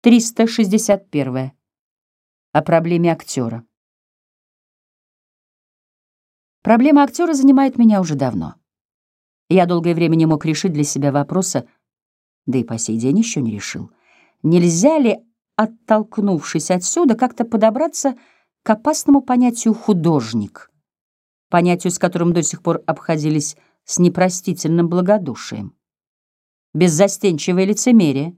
361. О проблеме актера. Проблема актера занимает меня уже давно. Я долгое время не мог решить для себя вопроса, да и по сей день еще не решил. Нельзя ли, оттолкнувшись отсюда, как-то подобраться к опасному понятию «художник», понятию, с которым до сих пор обходились с непростительным благодушием? Беззастенчивое лицемерие —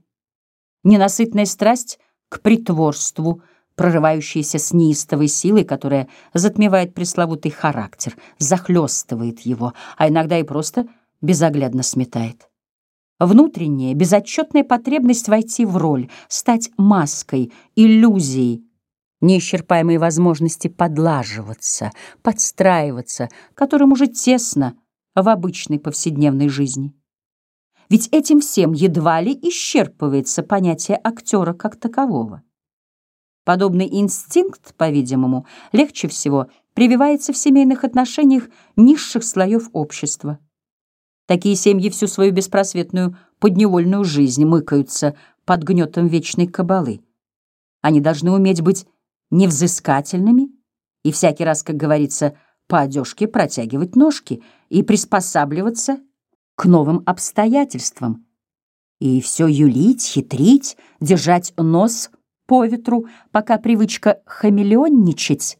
ненасытная страсть к притворству, прорывающаяся с неистовой силой, которая затмевает пресловутый характер, захлестывает его, а иногда и просто безоглядно сметает. Внутренняя, безотчетная потребность войти в роль, стать маской, иллюзией, неисчерпаемые возможности подлаживаться, подстраиваться, которым уже тесно в обычной повседневной жизни. Ведь этим всем едва ли исчерпывается понятие актера как такового. Подобный инстинкт, по-видимому, легче всего прививается в семейных отношениях низших слоев общества. Такие семьи всю свою беспросветную подневольную жизнь мыкаются под гнетом вечной кабалы. Они должны уметь быть невзыскательными и всякий раз, как говорится, по одежке протягивать ножки и приспосабливаться к новым обстоятельствам. И все юлить, хитрить, держать нос по ветру, пока привычка хамелеонничать,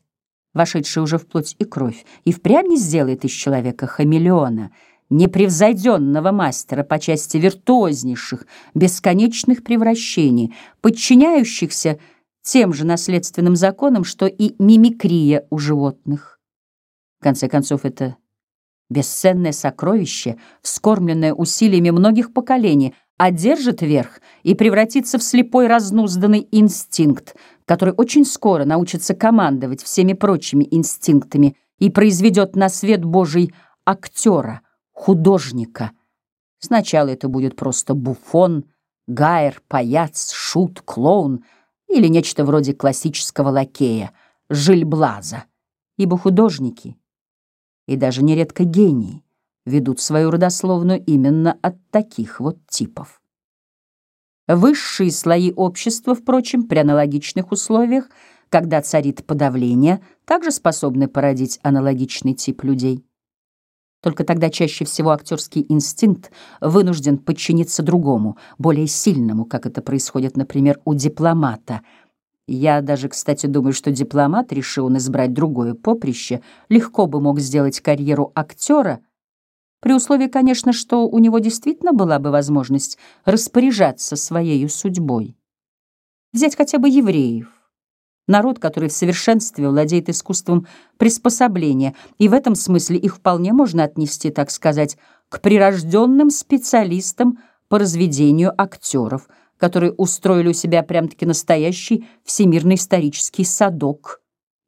вошедшая уже в плоть и кровь, и впрямь не сделает из человека хамелеона, непревзойденного мастера по части виртуознейших, бесконечных превращений, подчиняющихся тем же наследственным законам, что и мимикрия у животных. В конце концов, это Бесценное сокровище, вскормленное усилиями многих поколений, одержит верх и превратится в слепой разнузданный инстинкт, который очень скоро научится командовать всеми прочими инстинктами и произведет на свет Божий актера, художника. Сначала это будет просто буфон, гайер, паяц, шут, клоун или нечто вроде классического лакея, жильблаза, ибо художники — и даже нередко гении ведут свою родословную именно от таких вот типов. Высшие слои общества, впрочем, при аналогичных условиях, когда царит подавление, также способны породить аналогичный тип людей. Только тогда чаще всего актерский инстинкт вынужден подчиниться другому, более сильному, как это происходит, например, у дипломата — я даже, кстати, думаю, что дипломат, решил он избрать другое поприще, легко бы мог сделать карьеру актера, при условии, конечно, что у него действительно была бы возможность распоряжаться своей судьбой. Взять хотя бы евреев. Народ, который в совершенстве владеет искусством приспособления, и в этом смысле их вполне можно отнести, так сказать, к прирожденным специалистам по разведению актеров — которые устроили у себя прям-таки настоящий всемирный исторический садок.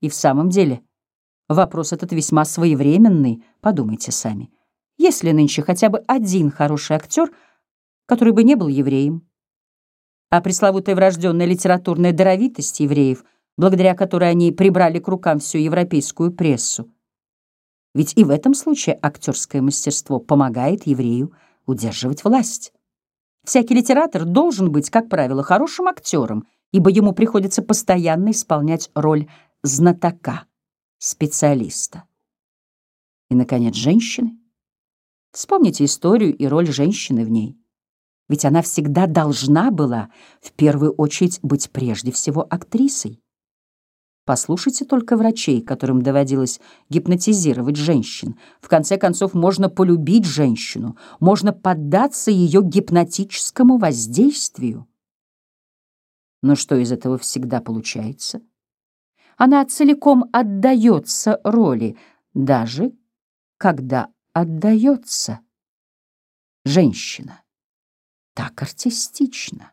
И в самом деле, вопрос этот весьма своевременный, подумайте сами. Есть ли нынче хотя бы один хороший актер, который бы не был евреем? А пресловутая врожденная литературная даровитость евреев, благодаря которой они прибрали к рукам всю европейскую прессу. Ведь и в этом случае актерское мастерство помогает еврею удерживать власть. Всякий литератор должен быть, как правило, хорошим актером, ибо ему приходится постоянно исполнять роль знатока, специалиста. И, наконец, женщины. Вспомните историю и роль женщины в ней. Ведь она всегда должна была в первую очередь быть прежде всего актрисой. Послушайте только врачей, которым доводилось гипнотизировать женщин. В конце концов, можно полюбить женщину, можно поддаться ее гипнотическому воздействию. Но что из этого всегда получается? Она целиком отдается роли, даже когда отдается. Женщина так артистична.